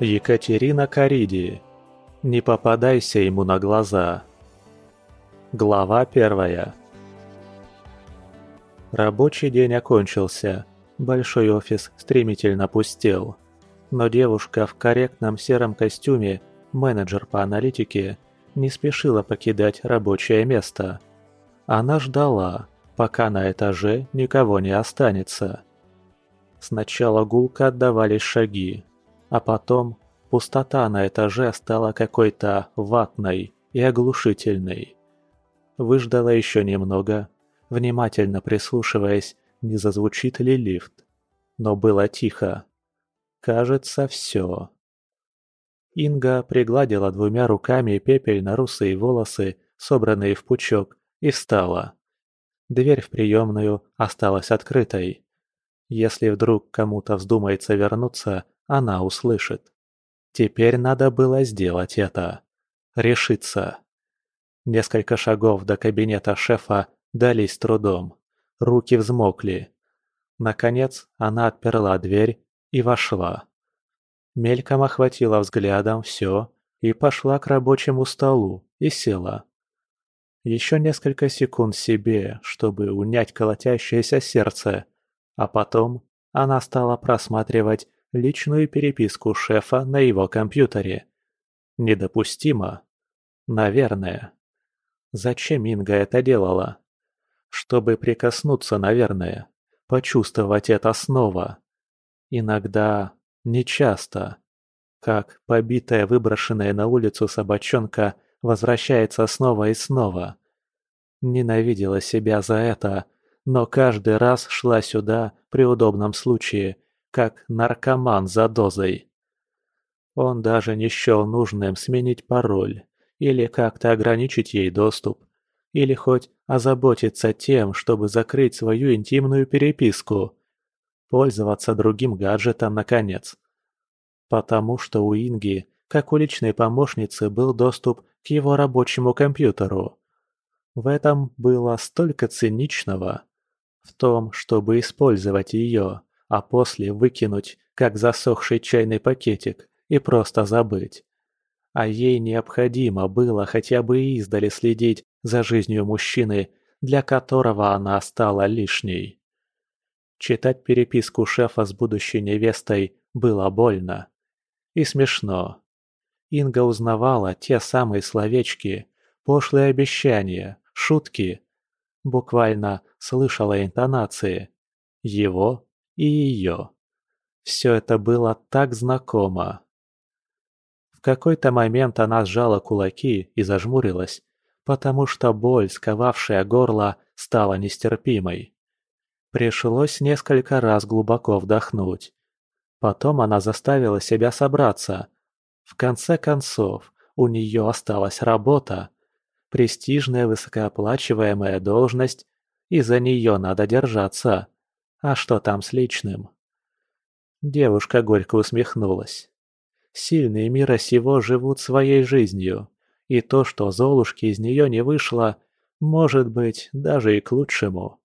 Екатерина Кариди. Не попадайся ему на глаза. Глава первая. Рабочий день окончился. Большой офис стремительно пустел. Но девушка в корректном сером костюме, менеджер по аналитике, не спешила покидать рабочее место. Она ждала, пока на этаже никого не останется. Сначала гулко отдавались шаги, а потом пустота на этаже стала какой-то ватной и оглушительной. Выждала еще немного, внимательно прислушиваясь, не зазвучит ли лифт. Но было тихо. Кажется, все. Инга пригладила двумя руками пепельно-русые волосы, собранные в пучок, и встала. Дверь в приемную осталась открытой. Если вдруг кому-то вздумается вернуться, она услышит. Теперь надо было сделать это. Решиться. Несколько шагов до кабинета шефа дались трудом. Руки взмокли. Наконец она отперла дверь и вошла. Мельком охватила взглядом все и пошла к рабочему столу и села. Еще несколько секунд себе, чтобы унять колотящееся сердце, а потом она стала просматривать личную переписку шефа на его компьютере. Недопустимо. Наверное. Зачем Инга это делала? Чтобы прикоснуться, наверное. Почувствовать это снова. Иногда, нечасто. Как побитая, выброшенная на улицу собачонка возвращается снова и снова. Ненавидела себя за это, но каждый раз шла сюда при удобном случае, как наркоман за дозой. Он даже не счел нужным сменить пароль или как-то ограничить ей доступ, или хоть озаботиться тем, чтобы закрыть свою интимную переписку, пользоваться другим гаджетом наконец. Потому что у Инги, как у личной помощницы, был доступ к его рабочему компьютеру. В этом было столько циничного. В том, чтобы использовать ее, а после выкинуть, как засохший чайный пакетик, и просто забыть. А ей необходимо было хотя бы издали следить за жизнью мужчины, для которого она стала лишней. Читать переписку шефа с будущей невестой было больно. И смешно. Инга узнавала те самые словечки, пошлые обещания, шутки, буквально слышала интонации. Его и ее. Все это было так знакомо. В какой-то момент она сжала кулаки и зажмурилась, потому что боль, сковавшая горло, стала нестерпимой. Пришлось несколько раз глубоко вдохнуть. Потом она заставила себя собраться. В конце концов, у нее осталась работа, престижная высокооплачиваемая должность, и за нее надо держаться. А что там с личным? Девушка горько усмехнулась. Сильные мира сего живут своей жизнью, и то, что Золушки из нее не вышло, может быть, даже и к лучшему.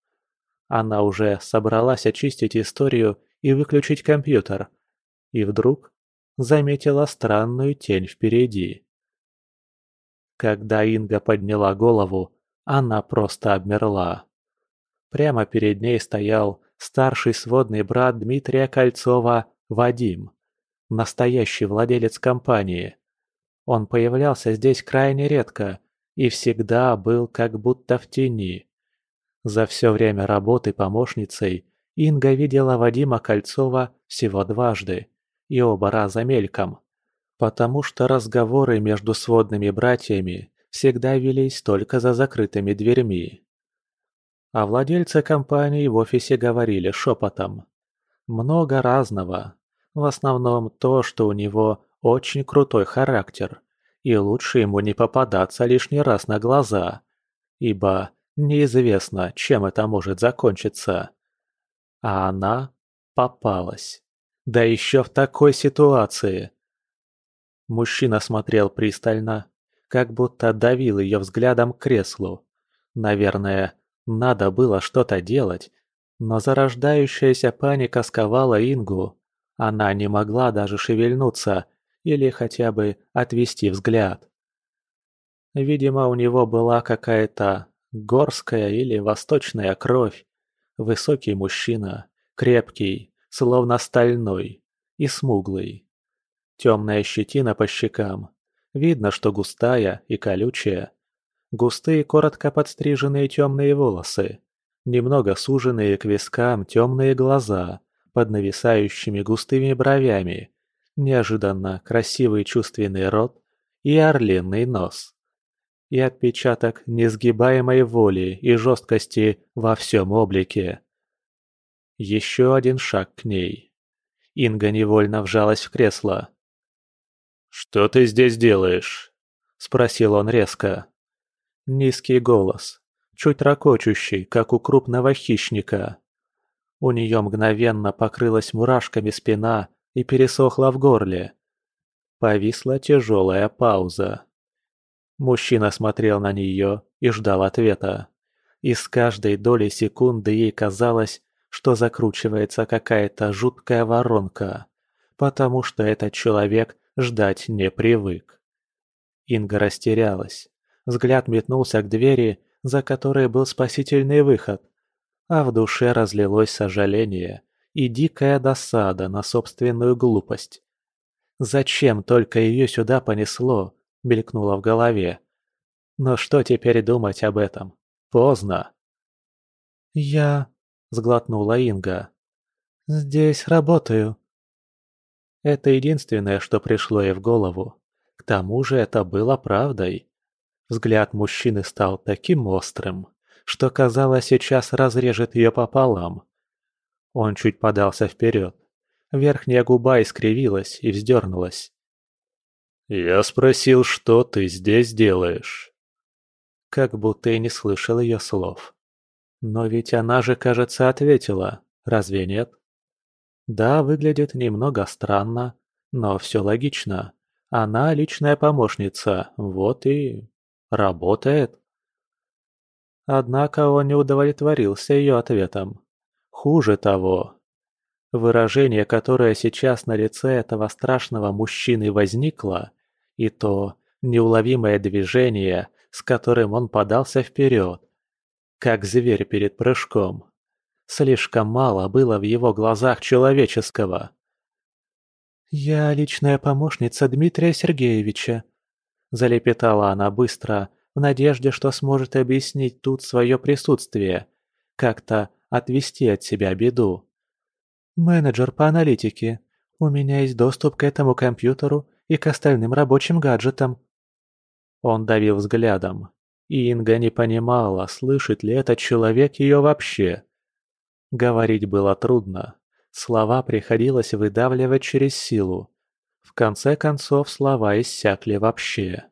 Она уже собралась очистить историю и выключить компьютер, и вдруг заметила странную тень впереди. Когда Инга подняла голову, она просто обмерла. Прямо перед ней стоял старший сводный брат Дмитрия Кольцова Вадим, настоящий владелец компании. Он появлялся здесь крайне редко и всегда был как будто в тени. За все время работы помощницей Инга видела Вадима Кольцова всего дважды, и оба раза мельком потому что разговоры между сводными братьями всегда велись только за закрытыми дверьми. А владельцы компании в офисе говорили шепотом. Много разного. В основном то, что у него очень крутой характер, и лучше ему не попадаться лишний раз на глаза, ибо неизвестно, чем это может закончиться. А она попалась. Да еще в такой ситуации. Мужчина смотрел пристально, как будто давил ее взглядом к креслу. Наверное, надо было что-то делать, но зарождающаяся паника сковала Ингу. Она не могла даже шевельнуться, или хотя бы отвести взгляд. Видимо, у него была какая-то горская или восточная кровь. Высокий мужчина, крепкий, словно стальной, и смуглый. Темная щетина по щекам. Видно, что густая и колючая. Густые, коротко подстриженные темные волосы. Немного суженные к вискам темные глаза под нависающими густыми бровями. Неожиданно красивый чувственный рот и орлиный нос и отпечаток несгибаемой воли и жесткости во всем облике. Еще один шаг к ней. Инга невольно вжалась в кресло. «Что ты здесь делаешь?» – спросил он резко. Низкий голос, чуть ракочущий, как у крупного хищника. У нее мгновенно покрылась мурашками спина и пересохла в горле. Повисла тяжелая пауза. Мужчина смотрел на нее и ждал ответа. И с каждой долей секунды ей казалось, что закручивается какая-то жуткая воронка, потому что этот человек ждать не привык. Инга растерялась. Взгляд метнулся к двери, за которой был спасительный выход, а в душе разлилось сожаление и дикая досада на собственную глупость. Зачем только ее сюда понесло? мелькнуло в голове. Но что теперь думать об этом? Поздно. «Я...» — сглотнула Инга. «Здесь работаю». Это единственное, что пришло ей в голову. К тому же это было правдой. Взгляд мужчины стал таким острым, что, казалось, сейчас разрежет ее пополам. Он чуть подался вперед. Верхняя губа искривилась и вздернулась. «Я спросил, что ты здесь делаешь?» Как будто и не слышал ее слов. Но ведь она же, кажется, ответила, разве нет? Да, выглядит немного странно, но все логично. Она личная помощница, вот и... работает. Однако он не удовлетворился ее ответом. Хуже того. Выражение, которое сейчас на лице этого страшного мужчины возникло, и то неуловимое движение, с которым он подался вперед, как зверь перед прыжком. Слишком мало было в его глазах человеческого. «Я личная помощница Дмитрия Сергеевича», – залепетала она быстро, в надежде, что сможет объяснить тут свое присутствие, как-то отвести от себя беду. «Менеджер по аналитике. У меня есть доступ к этому компьютеру и к остальным рабочим гаджетам. Он давил взглядом, и Инга не понимала, слышит ли этот человек ее вообще. Говорить было трудно, слова приходилось выдавливать через силу. В конце концов слова иссякли вообще.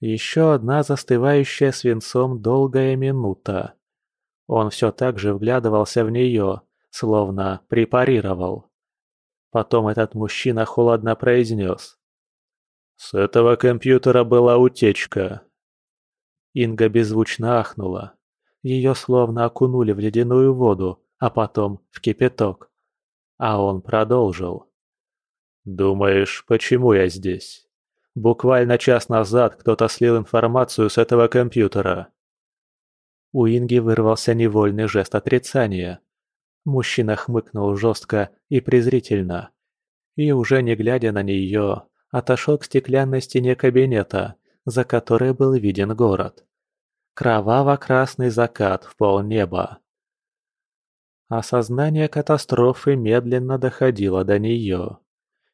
Еще одна застывающая свинцом долгая минута. Он все так же вглядывался в нее, словно препарировал. Потом этот мужчина холодно произнес. «С этого компьютера была утечка». Инга беззвучно ахнула. Ее словно окунули в ледяную воду, а потом в кипяток. А он продолжил. «Думаешь, почему я здесь? Буквально час назад кто-то слил информацию с этого компьютера». У Инги вырвался невольный жест отрицания. Мужчина хмыкнул жестко и презрительно. И уже не глядя на нее, отошел к стеклянной стене кабинета, за которой был виден город. Кроваво-красный закат в полнеба. Осознание катастрофы медленно доходило до нее.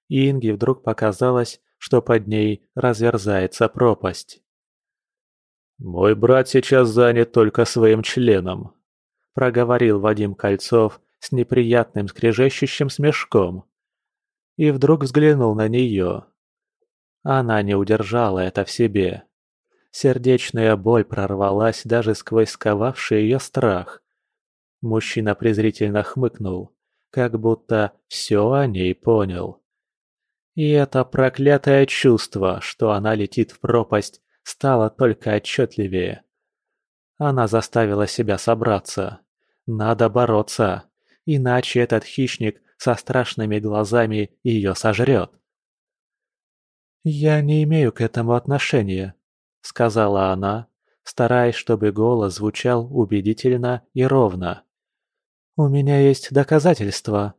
Инге вдруг показалось, что под ней разверзается пропасть. «Мой брат сейчас занят только своим членом», — проговорил Вадим Кольцов с неприятным скрежещущим смешком. И вдруг взглянул на нее. Она не удержала это в себе. Сердечная боль прорвалась даже сквозь сковавший ее страх. Мужчина презрительно хмыкнул, как будто все о ней понял. И это проклятое чувство, что она летит в пропасть, стало только отчетливее. Она заставила себя собраться. Надо бороться иначе этот хищник со страшными глазами ее сожрет. «Я не имею к этому отношения», — сказала она, стараясь, чтобы голос звучал убедительно и ровно. «У меня есть доказательства».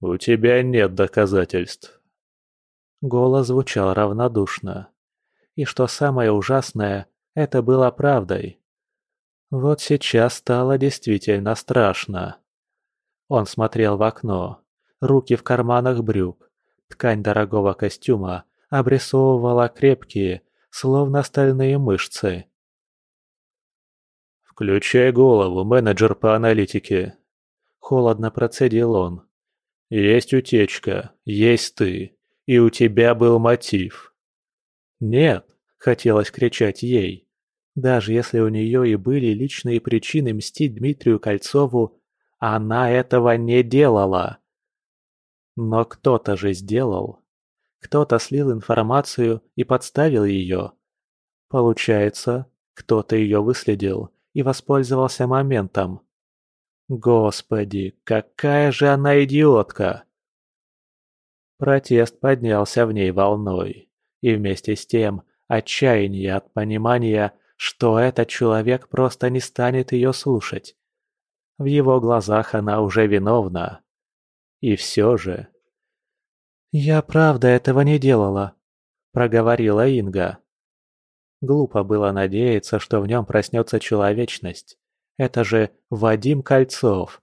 «У тебя нет доказательств». Голос звучал равнодушно. И что самое ужасное, это было правдой. Вот сейчас стало действительно страшно. Он смотрел в окно, руки в карманах брюк, Ткань дорогого костюма обрисовывала крепкие, словно стальные мышцы. «Включай голову, менеджер по аналитике!» Холодно процедил он. «Есть утечка, есть ты, и у тебя был мотив». «Нет!» — хотелось кричать ей. Даже если у нее и были личные причины мстить Дмитрию Кольцову, она этого не делала. Но кто-то же сделал. Кто-то слил информацию и подставил ее. Получается, кто-то ее выследил и воспользовался моментом. Господи, какая же она идиотка! Протест поднялся в ней волной, и вместе с тем отчаяние от понимания, что этот человек просто не станет ее слушать. В его глазах она уже виновна. И все же... «Я правда этого не делала», — проговорила Инга. Глупо было надеяться, что в нем проснется человечность. Это же Вадим Кольцов.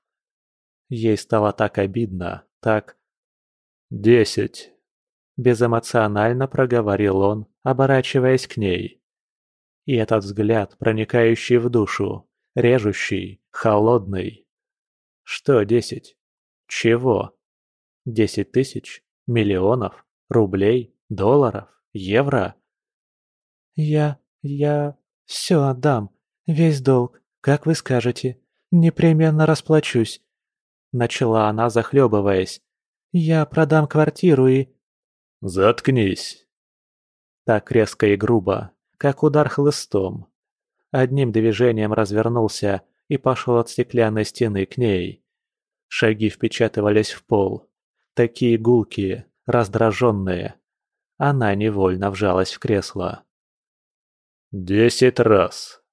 Ей стало так обидно, так... «Десять», — безэмоционально проговорил он, оборачиваясь к ней. И этот взгляд, проникающий в душу, режущий, холодный. Что десять? Чего? Десять тысяч? Миллионов? Рублей? Долларов? Евро? «Я... я... все отдам. Весь долг, как вы скажете. Непременно расплачусь», — начала она, захлебываясь. «Я продам квартиру и...» «Заткнись!» Так резко и грубо, как удар хлыстом. Одним движением развернулся и пошел от стеклянной стены к ней. Шаги впечатывались в пол. Такие гулкие, раздраженные. Она невольно вжалась в кресло. «Десять раз!»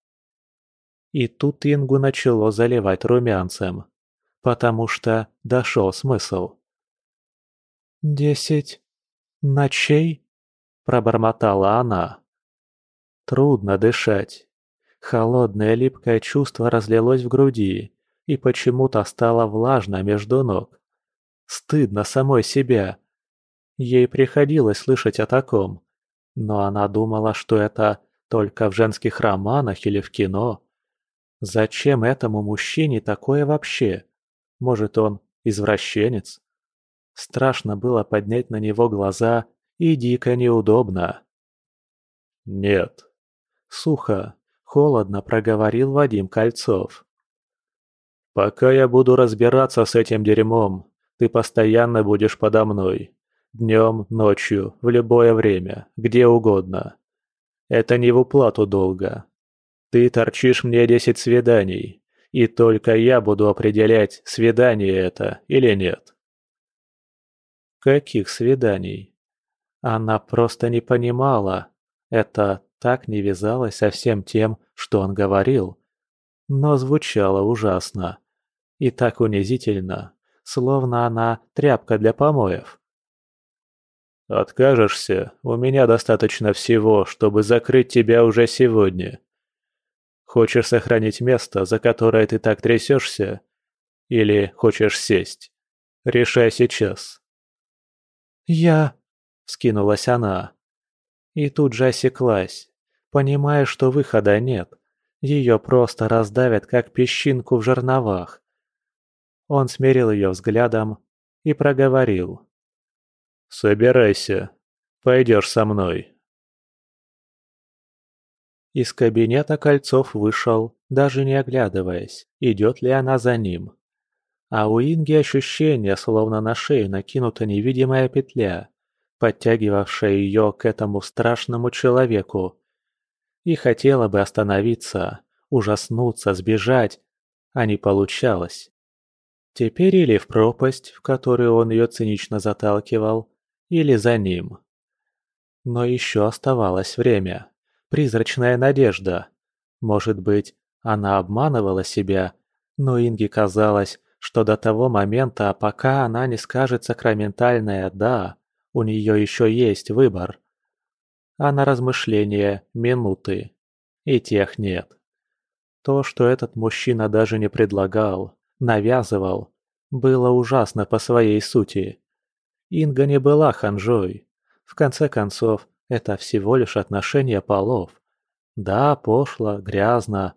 И тут Ингу начало заливать румянцем, потому что дошел смысл. «Десять ночей?» – пробормотала она. Трудно дышать. Холодное липкое чувство разлилось в груди и почему-то стало влажно между ног. Стыдно самой себя. Ей приходилось слышать о таком, но она думала, что это только в женских романах или в кино. Зачем этому мужчине такое вообще? Может, он извращенец? Страшно было поднять на него глаза и дико неудобно. «Нет», — сухо, холодно проговорил Вадим Кольцов. «Пока я буду разбираться с этим дерьмом, ты постоянно будешь подо мной. Днем, ночью, в любое время, где угодно. Это не в уплату долга. Ты торчишь мне десять свиданий, и только я буду определять, свидание это или нет. Каких свиданий? Она просто не понимала. Это так не вязалось со всем тем, что он говорил. Но звучало ужасно. И так унизительно, словно она тряпка для помоев. «Откажешься, у меня достаточно всего, чтобы закрыть тебя уже сегодня. Хочешь сохранить место, за которое ты так трясешься? Или хочешь сесть? Решай сейчас». «Я...» — скинулась она. И тут же осеклась, понимая, что выхода нет. Ее просто раздавят, как песчинку в жерновах. Он смерил ее взглядом и проговорил. «Собирайся. Пойдешь со мной». Из кабинета Кольцов вышел, даже не оглядываясь, идет ли она за ним. А у Инги ощущение, словно на шею накинута невидимая петля, подтягивавшая ее к этому страшному человеку. И хотела бы остановиться, ужаснуться, сбежать, а не получалось. Теперь или в пропасть, в которую он ее цинично заталкивал, или за ним. Но еще оставалось время. Призрачная надежда. Может быть, она обманывала себя, но Инге казалось, что до того момента, пока она не скажет сакраментальное «да», у нее еще есть выбор. А на размышления минуты. И тех нет. То, что этот мужчина даже не предлагал, навязывал, было ужасно по своей сути. Инга не была ханжой. В конце концов, это всего лишь отношение полов. Да, пошло, грязно,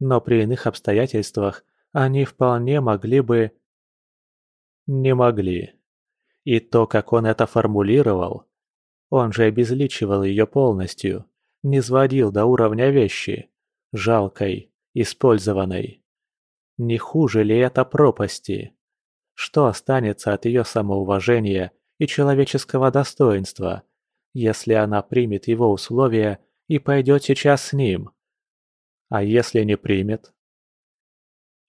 но при иных обстоятельствах они вполне могли бы... Не могли. И то, как он это формулировал, он же обезличивал ее полностью, не сводил до уровня вещи, жалкой, использованной. Не хуже ли это пропасти? Что останется от ее самоуважения и человеческого достоинства, если она примет его условия и пойдет сейчас с ним? А если не примет?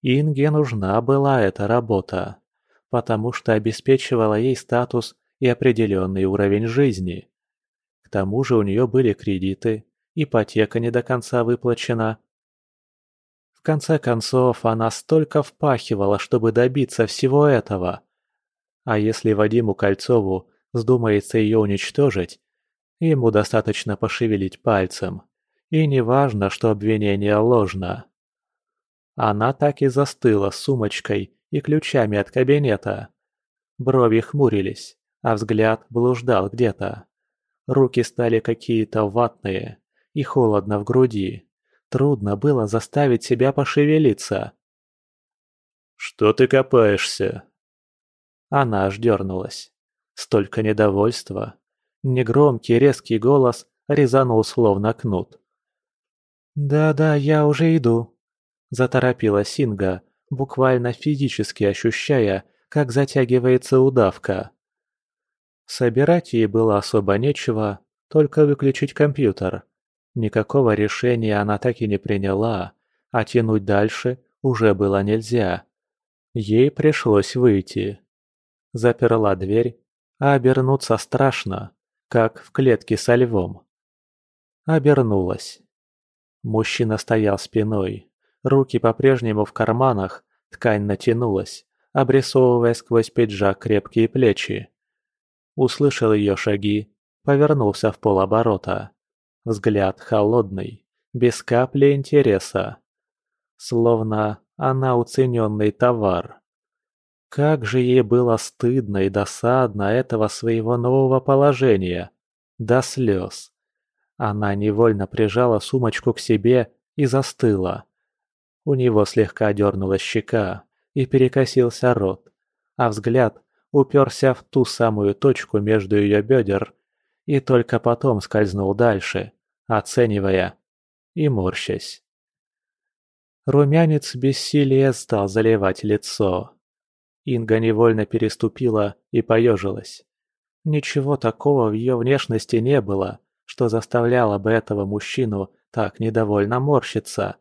Инге нужна была эта работа, потому что обеспечивала ей статус и определенный уровень жизни. К тому же у нее были кредиты, ипотека не до конца выплачена, конце концов, она столько впахивала, чтобы добиться всего этого. А если Вадиму Кольцову вздумается ее уничтожить, ему достаточно пошевелить пальцем. И не важно, что обвинение ложно. Она так и застыла с сумочкой и ключами от кабинета. Брови хмурились, а взгляд блуждал где-то. Руки стали какие-то ватные и холодно в груди. Трудно было заставить себя пошевелиться. «Что ты копаешься?» Она аж дернулась. Столько недовольства. Негромкий резкий голос резанул словно кнут. «Да-да, я уже иду», – заторопила Синга, буквально физически ощущая, как затягивается удавка. Собирать ей было особо нечего, только выключить компьютер. Никакого решения она так и не приняла, а тянуть дальше уже было нельзя. Ей пришлось выйти. Заперла дверь, а обернуться страшно, как в клетке со львом. Обернулась. Мужчина стоял спиной, руки по-прежнему в карманах, ткань натянулась, обрисовывая сквозь пиджак крепкие плечи. Услышал ее шаги, повернулся в полоборота. Взгляд холодный, без капли интереса. Словно она уцененный товар. Как же ей было стыдно и досадно этого своего нового положения. До слез. Она невольно прижала сумочку к себе и застыла. У него слегка дернула щека и перекосился рот, а взгляд уперся в ту самую точку между ее бедер и только потом скользнул дальше, оценивая и морщась. Румянец бессилия стал заливать лицо. Инга невольно переступила и поежилась. Ничего такого в ее внешности не было, что заставляло бы этого мужчину так недовольно морщиться.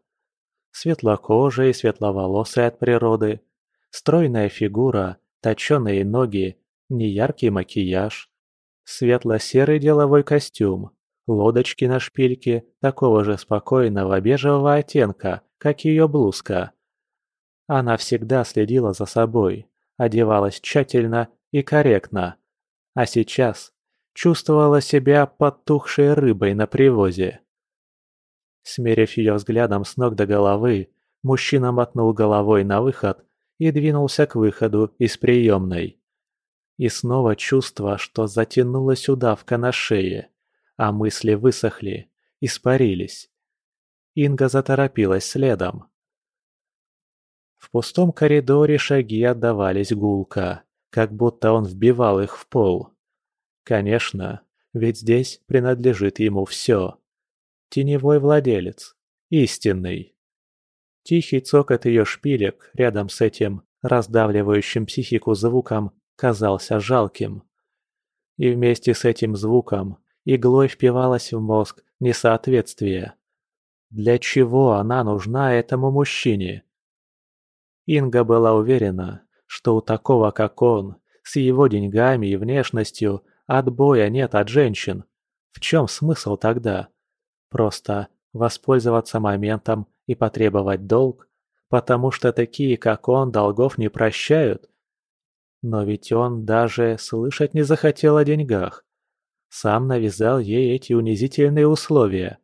Светлокожий светловолосый от природы, стройная фигура, точеные ноги, неяркий макияж, светло-серый деловой костюм, лодочки на шпильке такого же спокойного бежевого оттенка, как ее блузка. Она всегда следила за собой, одевалась тщательно и корректно, а сейчас чувствовала себя подтухшей рыбой на привозе. Смерив ее взглядом с ног до головы, мужчина мотнул головой на выход и двинулся к выходу из приемной. И снова чувство, что затянулась удавка на шее а мысли высохли, испарились. Инга заторопилась следом. В пустом коридоре шаги отдавались гулко, как будто он вбивал их в пол. Конечно, ведь здесь принадлежит ему все. Теневой владелец, истинный. Тихий цокот ее шпилек рядом с этим раздавливающим психику звуком казался жалким. И вместе с этим звуком иглой впивалось в мозг несоответствие. Для чего она нужна этому мужчине? Инга была уверена, что у такого, как он, с его деньгами и внешностью, отбоя нет от женщин. В чем смысл тогда? Просто воспользоваться моментом и потребовать долг, потому что такие, как он, долгов не прощают? Но ведь он даже слышать не захотел о деньгах. Сам навязал ей эти унизительные условия.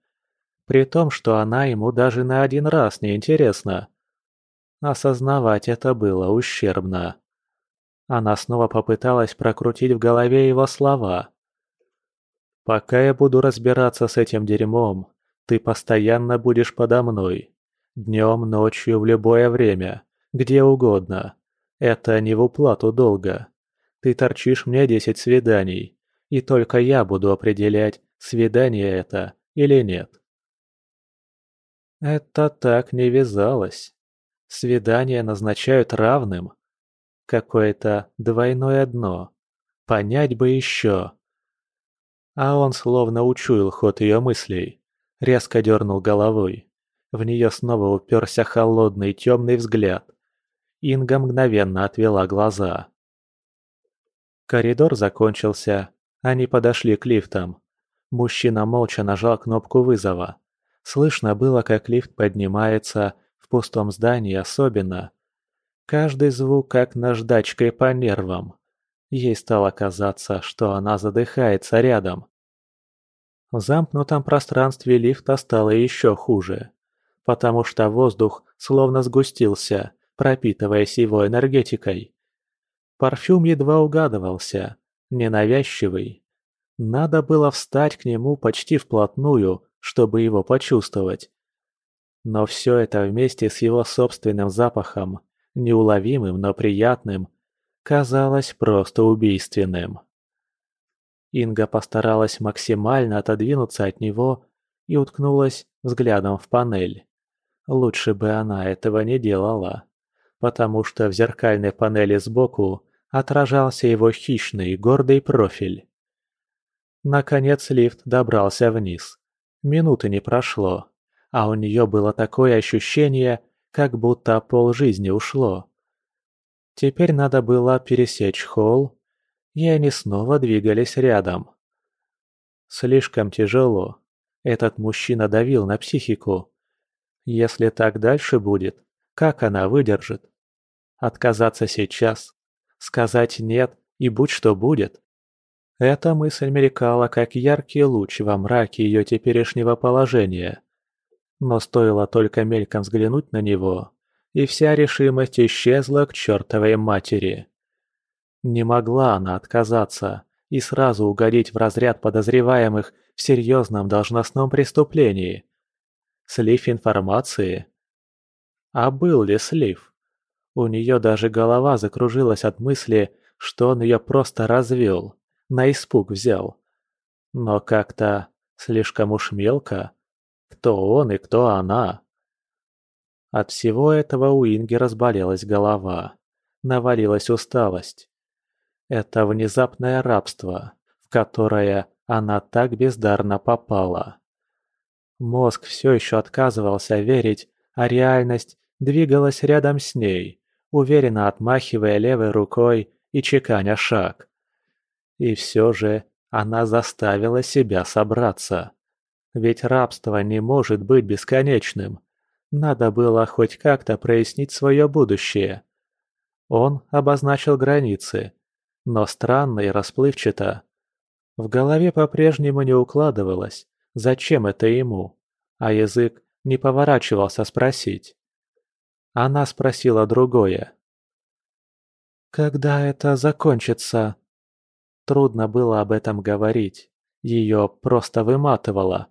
При том, что она ему даже на один раз не интересна. Осознавать это было ущербно. Она снова попыталась прокрутить в голове его слова. «Пока я буду разбираться с этим дерьмом, ты постоянно будешь подо мной. Днем, ночью, в любое время, где угодно. Это не в уплату долга. Ты торчишь мне десять свиданий, и только я буду определять, свидание это или нет. Это так не вязалось. Свидания назначают равным. Какое-то двойное дно. Понять бы еще. А он словно учуял ход ее мыслей. Резко дернул головой. В нее снова уперся холодный темный взгляд. Инга мгновенно отвела глаза. Коридор закончился. Они подошли к лифтам. Мужчина молча нажал кнопку вызова. Слышно было, как лифт поднимается, пустом здании особенно. Каждый звук как наждачкой по нервам. Ей стало казаться, что она задыхается рядом. В замкнутом пространстве лифта стало еще хуже, потому что воздух словно сгустился, пропитываясь его энергетикой. Парфюм едва угадывался, ненавязчивый. Надо было встать к нему почти вплотную, чтобы его почувствовать. Но все это вместе с его собственным запахом, неуловимым, но приятным, казалось просто убийственным. Инга постаралась максимально отодвинуться от него и уткнулась взглядом в панель. Лучше бы она этого не делала потому что в зеркальной панели сбоку отражался его хищный гордый профиль. Наконец лифт добрался вниз. Минуты не прошло, а у нее было такое ощущение, как будто полжизни ушло. Теперь надо было пересечь холл, и они снова двигались рядом. Слишком тяжело. Этот мужчина давил на психику. Если так дальше будет, как она выдержит? Отказаться сейчас? Сказать «нет» и будь что будет? Эта мысль мелькала, как яркий луч во мраке ее теперешнего положения. Но стоило только мельком взглянуть на него, и вся решимость исчезла к чертовой матери. Не могла она отказаться и сразу угодить в разряд подозреваемых в серьезном должностном преступлении. Слив информации? А был ли слив? У нее даже голова закружилась от мысли, что он ее просто развел, на испуг взял. Но как-то слишком уж мелко. Кто он и кто она? От всего этого у Инги разболелась голова. Навалилась усталость. Это внезапное рабство, в которое она так бездарно попала. Мозг все еще отказывался верить, а реальность двигалась рядом с ней, уверенно отмахивая левой рукой и чеканя шаг. И все же она заставила себя собраться. Ведь рабство не может быть бесконечным. Надо было хоть как-то прояснить свое будущее. Он обозначил границы, но странно и расплывчато. В голове по-прежнему не укладывалось, зачем это ему, а язык не поворачивался спросить. Она спросила другое. «Когда это закончится?» Трудно было об этом говорить. Ее просто выматывало.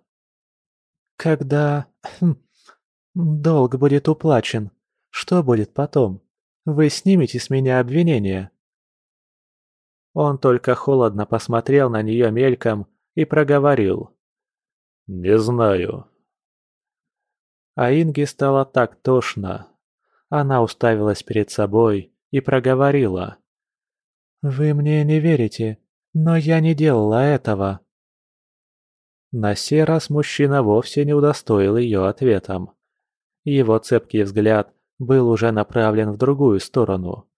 «Когда... Хм, долг будет уплачен, что будет потом? Вы снимете с меня обвинение?» Он только холодно посмотрел на нее мельком и проговорил. «Не знаю». А Инге стало так тошно, она уставилась перед собой и проговорила. «Вы мне не верите, но я не делала этого». На сей раз мужчина вовсе не удостоил ее ответом. Его цепкий взгляд был уже направлен в другую сторону.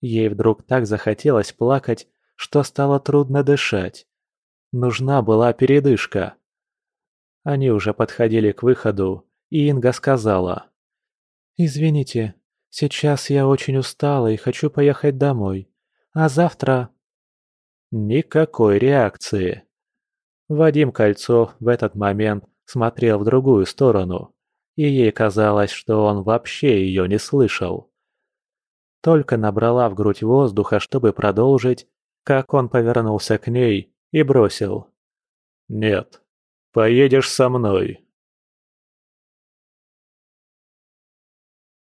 Ей вдруг так захотелось плакать, что стало трудно дышать. Нужна была передышка. Они уже подходили к выходу, и Инга сказала. «Извините, сейчас я очень устала и хочу поехать домой. А завтра...» Никакой реакции. Вадим Кольцов в этот момент смотрел в другую сторону, и ей казалось, что он вообще ее не слышал. Только набрала в грудь воздуха, чтобы продолжить, как он повернулся к ней и бросил. «Нет, поедешь со мной».